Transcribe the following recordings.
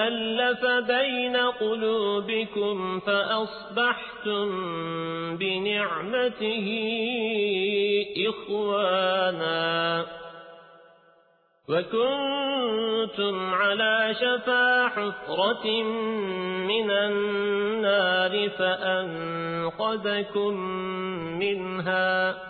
فألف بين قلوبكم فأصبحتم بنعمته إخوانا وكنتم على شفا حفرة من النار فأنقذكم منها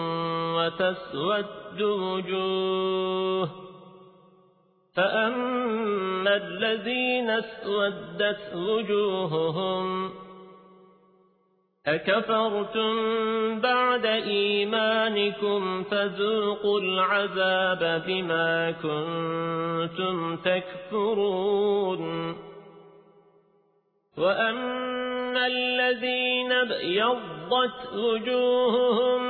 وتسود وجوه فأما الذين اسودت وجوههم أكفرتم بعد إيمانكم فذوقوا العذاب بما كنتم تكفرون وأما الذين بيضت وجوههم